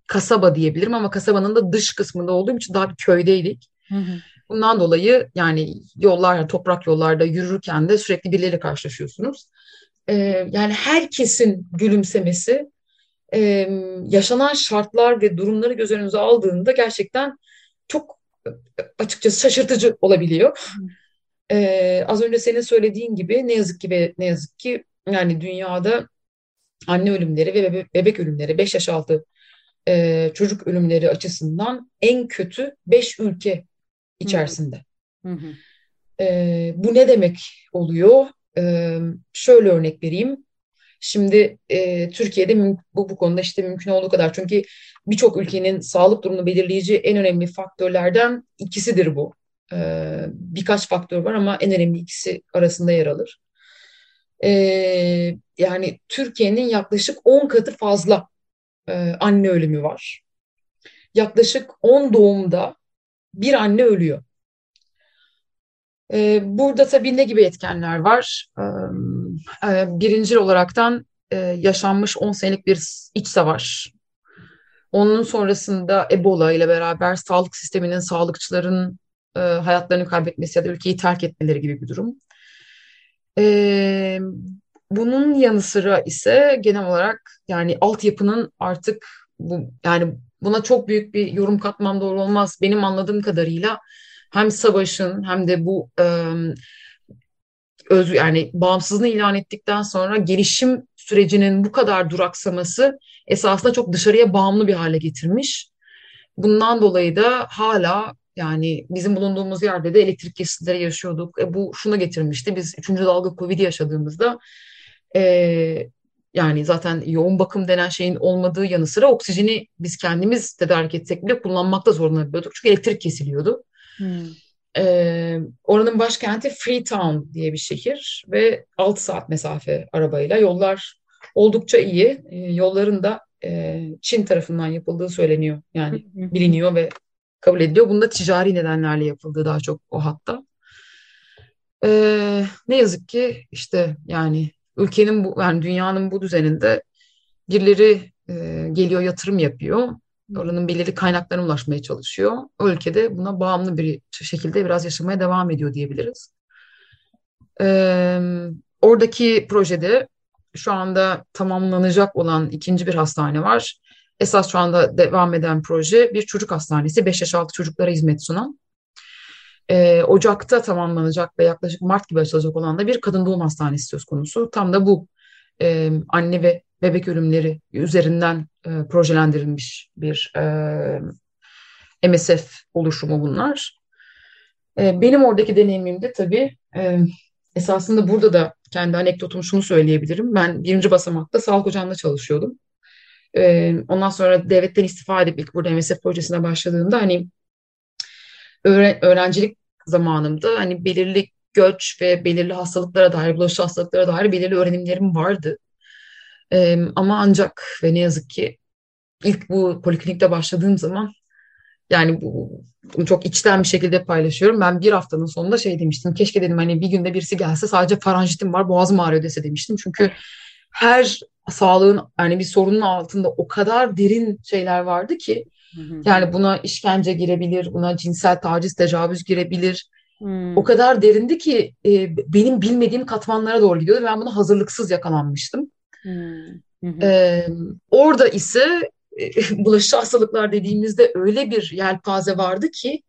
kasaba diyebilirim ama kasabanın da dış kısmında olduğum için daha bir köydeydik. Hı hı. Bundan dolayı yani yollar, toprak yollarda yürürken de sürekli birileriyle karşılaşıyorsunuz. Ee, yani herkesin gülümsemesi, e, yaşanan şartlar ve durumları göz önünüze aldığında gerçekten çok açıkçası şaşırtıcı olabiliyor. Ee, az önce senin söylediğin gibi ne yazık ki ve ne yazık ki yani dünyada anne ölümleri ve bebe bebek ölümleri 5 yaş altı e, çocuk ölümleri açısından en kötü 5 ülke içerisinde. Hı hı. E, bu ne demek oluyor? E, şöyle örnek vereyim. Şimdi e, Türkiye'de bu, bu konuda işte mümkün olduğu kadar çünkü birçok ülkenin sağlık durumunu belirleyici en önemli faktörlerden ikisidir bu. E, birkaç faktör var ama en önemli ikisi arasında yer alır. E, yani Türkiye'nin yaklaşık 10 katı fazla e, anne ölümü var. Yaklaşık 10 doğumda bir anne ölüyor. E, burada tabii ne gibi etkenler var? E, e, birincil olaraktan e, yaşanmış 10 senelik bir iç savaş. Onun sonrasında Ebola ile beraber sağlık sisteminin, sağlıkçıların e, hayatlarını kaybetmesi ya da ülkeyi terk etmeleri gibi bir durum. E, bunun yanı sıra ise genel olarak yani altyapının artık bu yani buna çok büyük bir yorum katmam doğru olmaz. Benim anladığım kadarıyla hem savaşın hem de bu e, öz yani bağımsızlığını ilan ettikten sonra gelişim sürecinin bu kadar duraksaması esasında çok dışarıya bağımlı bir hale getirmiş. Bundan dolayı da hala yani bizim bulunduğumuz yerde de elektrik kesintileri yaşıyorduk. E, bu şuna getirmişti. Biz üçüncü dalga Covid yaşadığımızda e, yani zaten yoğun bakım denen şeyin olmadığı yanı sıra oksijeni biz kendimiz tedarik etsek bile kullanmakta zorunda kalıyorduk. Çünkü elektrik kesiliyordu. Hmm. Ee, oranın başkenti Freetown diye bir şehir ve 6 saat mesafe arabayla. Yollar oldukça iyi. Ee, yolların da e, Çin tarafından yapıldığı söyleniyor. Yani biliniyor ve kabul ediliyor. Bunda ticari nedenlerle yapıldığı daha çok o hatta. Ee, ne yazık ki işte yani ülkenin bu yani dünyanın bu düzeninde birileri e, geliyor yatırım yapıyor. Oranın belirli kaynaklarına ulaşmaya çalışıyor. O ülkede buna bağımlı bir şekilde biraz yaşamaya devam ediyor diyebiliriz. Ee, oradaki projede şu anda tamamlanacak olan ikinci bir hastane var. Esas şu anda devam eden proje bir çocuk hastanesi. 5 yaş altı çocuklara hizmet sunan. Ee, Ocak'ta tamamlanacak ve yaklaşık Mart gibi açılacak olan da bir kadın doğum hastanesi söz konusu. Tam da bu e, anne ve bebek ölümleri üzerinden e, projelendirilmiş bir e, MSF oluşumu bunlar. E, benim oradaki deneyimimde tabii e, esasında burada da kendi anekdotumu şunu söyleyebilirim. Ben birinci basamakta sağlık ocağında çalışıyordum. E, ondan sonra devletten istifa edip ilk burada MSF projesine başladığımda hani öğrencilik zamanımda hani belirli göç ve belirli hastalıklara dair, bulaşıcı hastalıklara dair belirli öğrenimlerim vardı. Ee, ama ancak ve ne yazık ki ilk bu poliklinikte başladığım zaman yani bu, bunu çok içten bir şekilde paylaşıyorum. Ben bir haftanın sonunda şey demiştim. Keşke dedim hani bir günde birisi gelse sadece faranjitim var, boğazım ağrıyor dese demiştim. Çünkü her sağlığın yani bir sorunun altında o kadar derin şeyler vardı ki yani buna işkence girebilir, buna cinsel taciz, tecavüz girebilir. Hmm. O kadar derindi ki e, benim bilmediğim katmanlara doğru gidiyordu. Ben buna hazırlıksız yakalanmıştım. Hmm. E, orada ise e, bulaşıcı hastalıklar dediğimizde öyle bir yelpaze vardı ki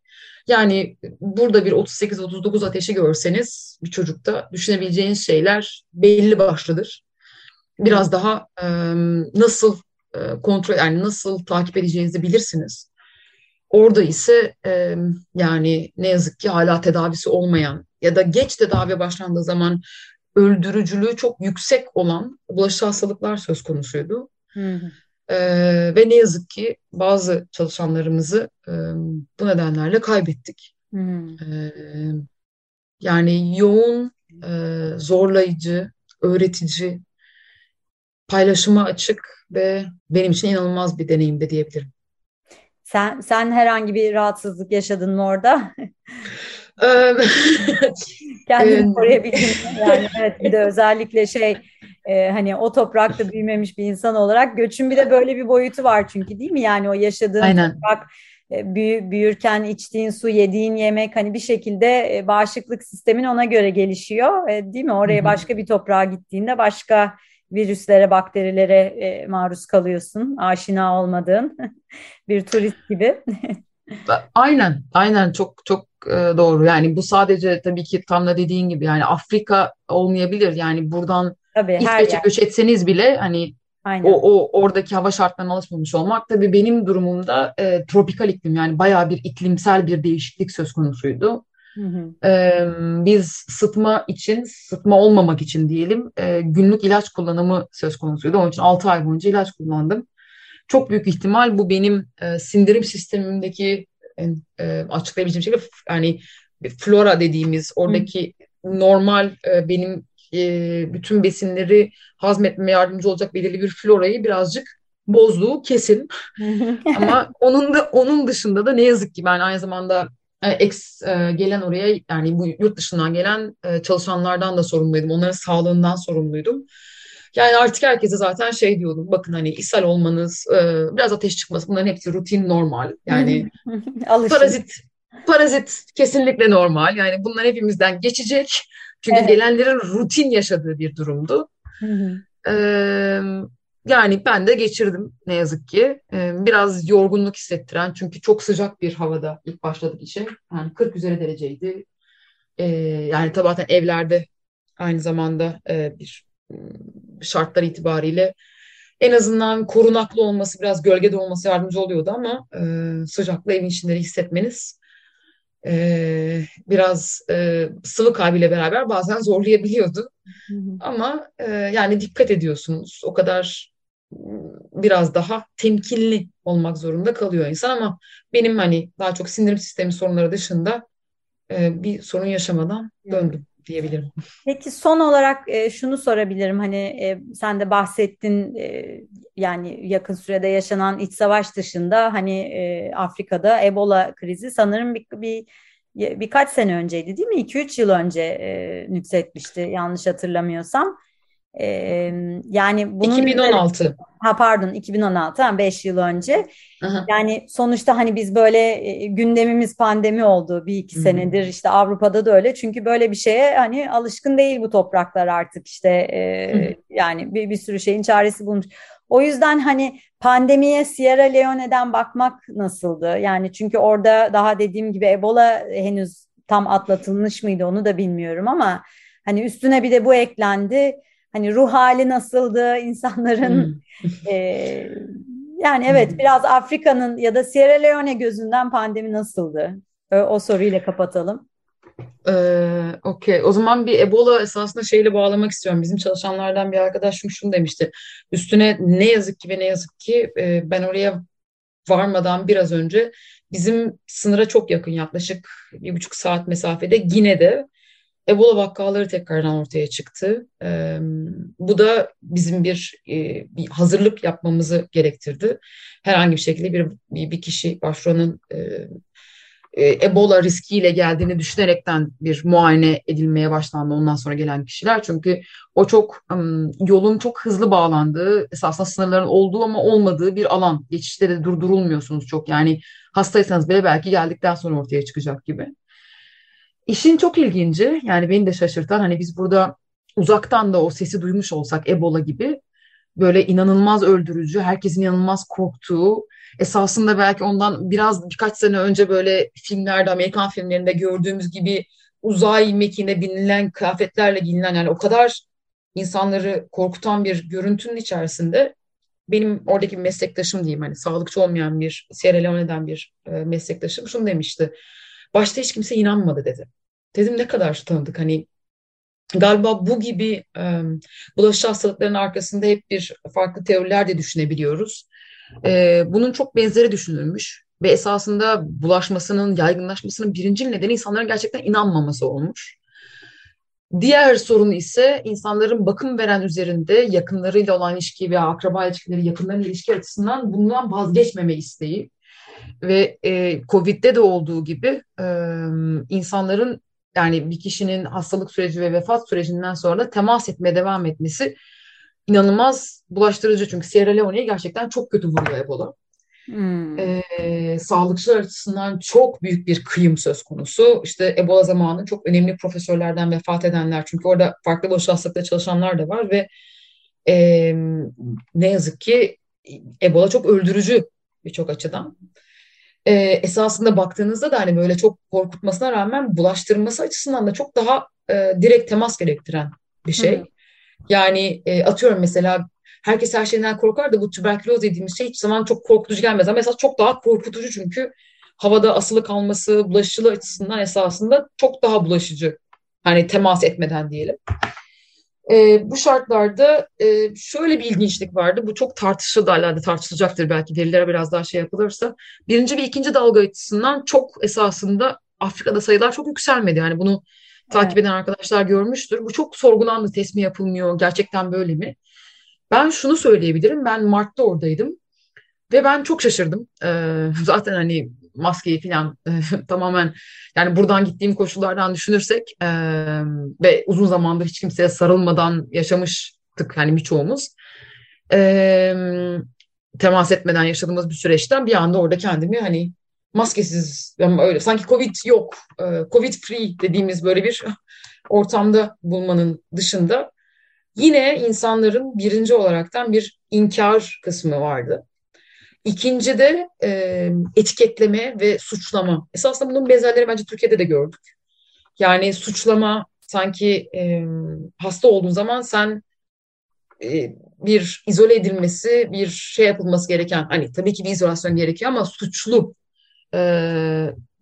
yani burada bir 38-39 ateşi görseniz bir çocukta düşünebileceğiniz şeyler belli başlıdır. Biraz daha e, nasıl e, kontrol yani nasıl takip edeceğinizi bilirsiniz. Orada ise e, yani ne yazık ki hala tedavisi olmayan ya da geç tedavi başlandığı zaman öldürücülüğü çok yüksek olan bulaşıcı hastalıklar söz konusuydu. Hı hı. E, ve ne yazık ki bazı çalışanlarımızı e, bu nedenlerle kaybettik. Hı hı. E, yani yoğun, e, zorlayıcı, öğretici, paylaşıma açık ve benim için inanılmaz bir deneyimdi diyebilirim. Sen sen herhangi bir rahatsızlık yaşadın mı orada? Kendini koruyabildin? Yani evet bir de özellikle şey e, hani o toprakta büyümemiş bir insan olarak göçün bir de böyle bir boyutu var çünkü değil mi? Yani o yaşadığın Aynen. toprak büyü, büyürken içtiğin su, yediğin yemek hani bir şekilde bağışıklık sistemin ona göre gelişiyor. Değil mi? Oraya Hı-hı. başka bir toprağa gittiğinde başka virüslere, bakterilere e, maruz kalıyorsun. Aşina olmadığın bir turist gibi. aynen, aynen çok çok e, doğru. Yani bu sadece tabii ki tam da dediğin gibi yani Afrika olmayabilir. Yani buradan tabii, İsveç'e göç etseniz bile hani Aynen. O, o oradaki hava şartlarına alışmamış olmak tabii benim durumumda e, tropikal iklim yani bayağı bir iklimsel bir değişiklik söz konusuydu. Hı hı. Ee, biz sıtma için, sıtma olmamak için diyelim e, günlük ilaç kullanımı söz konusuydu. Onun için 6 ay boyunca ilaç kullandım. Çok büyük ihtimal bu benim e, sindirim sistemimdeki e, açıklayabileceğim şey yani flora dediğimiz oradaki hı. normal e, benim e, bütün besinleri hazmetmeme yardımcı olacak belirli bir florayı birazcık bozduğu kesin. Ama onun da onun dışında da ne yazık ki ben aynı zamanda ex e, gelen oraya yani bu yurt dışından gelen e, çalışanlardan da sorumluydum. Onların sağlığından sorumluydum. Yani artık herkese zaten şey diyordum. Bakın hani ishal olmanız, biraz ateş çıkması bunların hepsi rutin normal. Yani parazit parazit kesinlikle normal. Yani bunlar hepimizden geçecek. Çünkü evet. gelenlerin rutin yaşadığı bir durumdu. Ee, yani ben de geçirdim ne yazık ki. Ee, biraz yorgunluk hissettiren çünkü çok sıcak bir havada ilk başladık işe. Yani 40 üzeri dereceydi. Ee, yani tabii evlerde aynı zamanda e, bir şartlar itibariyle en azından korunaklı olması, biraz gölgede olması yardımcı oluyordu ama e, sıcakla evin içinde hissetmeniz e, biraz e, sıvı kaybıyla beraber bazen zorlayabiliyordu. Hı hı. Ama e, yani dikkat ediyorsunuz. O kadar biraz daha temkinli olmak zorunda kalıyor insan ama benim hani daha çok sindirim sistemi sorunları dışında e, bir sorun yaşamadan döndüm diyebilirim. Peki son olarak e, şunu sorabilirim hani e, sen de bahsettin e, yani yakın sürede yaşanan iç savaş dışında hani e, Afrika'da Ebola krizi sanırım bir, bir birkaç sene önceydi değil mi? 2-3 yıl önce e, nüksetmişti yanlış hatırlamıyorsam. E, yani bunun 2016. Üzerine, ha pardon 2016 yani 5 yıl önce. Aha. Yani sonuçta hani biz böyle e, gündemimiz pandemi oldu bir iki senedir işte Avrupa'da da öyle. Çünkü böyle bir şeye hani alışkın değil bu topraklar artık işte e, yani bir, bir sürü şeyin çaresi bulmuş. O yüzden hani pandemiye Sierra Leone'den bakmak nasıldı? Yani çünkü orada daha dediğim gibi Ebola henüz tam atlatılmış mıydı onu da bilmiyorum ama hani üstüne bir de bu eklendi. Hani ruh hali nasıldı insanların e, yani evet hmm. biraz Afrika'nın ya da Sierra Leone gözünden pandemi nasıldı? O, o soruyla kapatalım. Ee, Okey. O zaman bir Ebola esasında şeyle bağlamak istiyorum. Bizim çalışanlardan bir arkadaşım şunu demişti. Üstüne ne yazık ki ve ne yazık ki e, ben oraya varmadan biraz önce bizim sınıra çok yakın yaklaşık bir buçuk saat mesafede Gine'de Ebola vakaları tekrardan ortaya çıktı. Bu da bizim bir, e, bir hazırlık yapmamızı gerektirdi. Herhangi bir şekilde bir, bir, kişi başvuranın e, e, Ebola riskiyle geldiğini düşünerekten bir muayene edilmeye başlandı ondan sonra gelen kişiler. Çünkü o çok yolun çok hızlı bağlandığı, esasında sınırların olduğu ama olmadığı bir alan. Geçişte de durdurulmuyorsunuz çok. Yani hastaysanız bile belki geldikten sonra ortaya çıkacak gibi. İşin çok ilginci, yani beni de şaşırtan hani biz burada uzaktan da o sesi duymuş olsak Ebola gibi böyle inanılmaz öldürücü, herkesin inanılmaz korktuğu, esasında belki ondan biraz birkaç sene önce böyle filmlerde, Amerikan filmlerinde gördüğümüz gibi uzay mekiğine binilen kıyafetlerle giyinilen yani o kadar insanları korkutan bir görüntünün içerisinde benim oradaki meslektaşım diyeyim hani sağlıkçı olmayan bir Sierra Leone'den bir e, meslektaşım şunu demişti. Başta hiç kimse inanmadı dedi. Dedim ne kadar tanıdık hani galiba bu gibi e, bulaşıcı hastalıkların arkasında hep bir farklı teoriler de düşünebiliyoruz. E, bunun çok benzeri düşünülmüş ve esasında bulaşmasının, yaygınlaşmasının birinci nedeni insanların gerçekten inanmaması olmuş. Diğer sorun ise insanların bakım veren üzerinde yakınlarıyla olan ilişki veya akraba ilişkileri, yakınların ilişki açısından bundan vazgeçmeme isteği ve e, Covid'de de olduğu gibi e, insanların yani bir kişinin hastalık süreci ve vefat sürecinden sonra da temas etmeye devam etmesi inanılmaz bulaştırıcı. Çünkü Sierra Leone'yi gerçekten çok kötü vuruyor Ebola. Hmm. Ee, sağlıkçılar açısından çok büyük bir kıyım söz konusu. İşte Ebola zamanı çok önemli profesörlerden vefat edenler. Çünkü orada farklı bulaşıcı hastalıkta çalışanlar da var ve e, ne yazık ki Ebola çok öldürücü birçok açıdan e, esasında baktığınızda da hani böyle çok korkutmasına rağmen bulaştırması açısından da çok daha e, direkt temas gerektiren bir şey. Hı. Yani e, atıyorum mesela herkes her şeyden korkar da bu tüberküloz dediğimiz şey hiç zaman çok korkutucu gelmez. Ama mesela çok daha korkutucu çünkü havada asılı kalması, bulaşıcılığı açısından esasında çok daha bulaşıcı. Hani temas etmeden diyelim. E, bu şartlarda e, şöyle bir ilginçlik vardı. Bu çok tartışıldı hala da tartışılacaktır belki verilere biraz daha şey yapılırsa. Birinci ve ikinci dalga açısından çok esasında Afrika'da sayılar çok yükselmedi. Yani bunu takip eden arkadaşlar görmüştür. Bu çok sorgulandı. Test mi yapılmıyor? Gerçekten böyle mi? Ben şunu söyleyebilirim. Ben Mart'ta oradaydım. Ve ben çok şaşırdım. Ee, zaten hani maskeyi falan e, tamamen yani buradan gittiğim koşullardan düşünürsek e, ve uzun zamandır hiç kimseye sarılmadan yaşamıştık hani birçoğumuz. E, temas etmeden yaşadığımız bir süreçten bir anda orada kendimi hani maskesiz öyle sanki covid yok e, covid free dediğimiz böyle bir ortamda bulmanın dışında yine insanların birinci olaraktan bir inkar kısmı vardı. İkinci de e, etiketleme ve suçlama. Esasında bunun benzerleri bence Türkiye'de de gördük. Yani suçlama sanki e, hasta olduğun zaman sen e, bir izole edilmesi, bir şey yapılması gereken, hani tabii ki bir izolasyon gerekiyor ama suçlu e,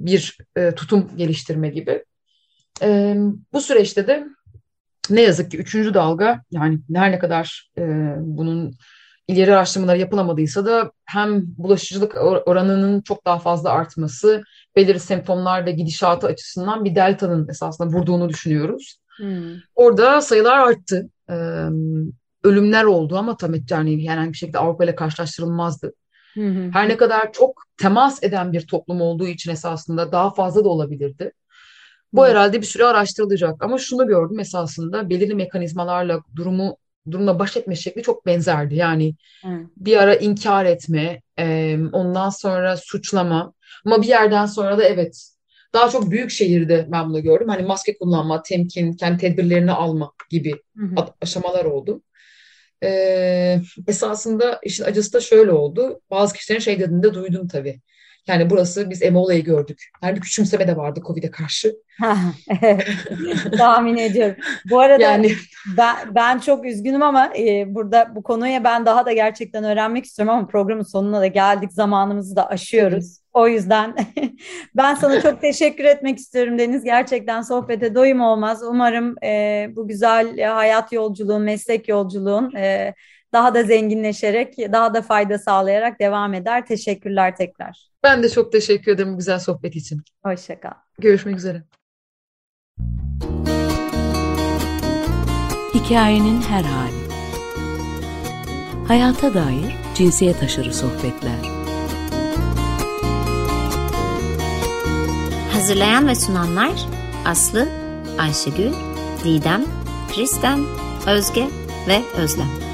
bir e, tutum geliştirme gibi. E, bu süreçte de ne yazık ki üçüncü dalga yani her ne kadar e, bunun ileri araştırmalar yapılamadıysa da hem bulaşıcılık oranının çok daha fazla artması, belirli semptomlar ve gidişatı açısından bir delta'nın esasında vurduğunu düşünüyoruz. Hmm. Orada sayılar arttı. Ee, ölümler oldu ama tabii yani herhangi bir şekilde Avrupa ile karşılaştırılmazdı. Hı Her ne kadar çok temas eden bir toplum olduğu için esasında daha fazla da olabilirdi. Bu hı. herhalde bir süre araştırılacak ama şunu gördüm esasında belirli mekanizmalarla durumu durumla baş etme şekli çok benzerdi. Yani Hı. bir ara inkar etme, e, ondan sonra suçlama ama bir yerden sonra da evet daha çok büyük şehirde ben bunu gördüm. Hani maske kullanma, temkin, kendi tedbirlerini alma gibi hı. aşamalar oldu. Ee, esasında işin acısı da şöyle oldu. Bazı kişilerin şey dediğini de duydum tabii. Yani burası biz Emola'yı gördük. Yani bir küçümseme de vardı Covid'e karşı. Tahmin ediyorum. Bu arada yani... ben, ben çok üzgünüm ama e, burada bu konuya ben daha da gerçekten öğrenmek istiyorum ama programın sonuna da geldik. Zamanımızı da aşıyoruz. O yüzden ben sana çok teşekkür etmek istiyorum Deniz. Gerçekten sohbete doyum olmaz. Umarım e, bu güzel hayat yolculuğun, meslek yolculuğun e, daha da zenginleşerek, daha da fayda sağlayarak devam eder. Teşekkürler tekrar. Ben de çok teşekkür ederim bu güzel sohbet için. Hoşçakal. Görüşmek üzere. Hikayenin her hali. Hayata dair cinsiyet aşırı sohbetler. Hazırlayan ve sunanlar Aslı, Ayşegül, Didem, Kristen, Özge ve Özlem.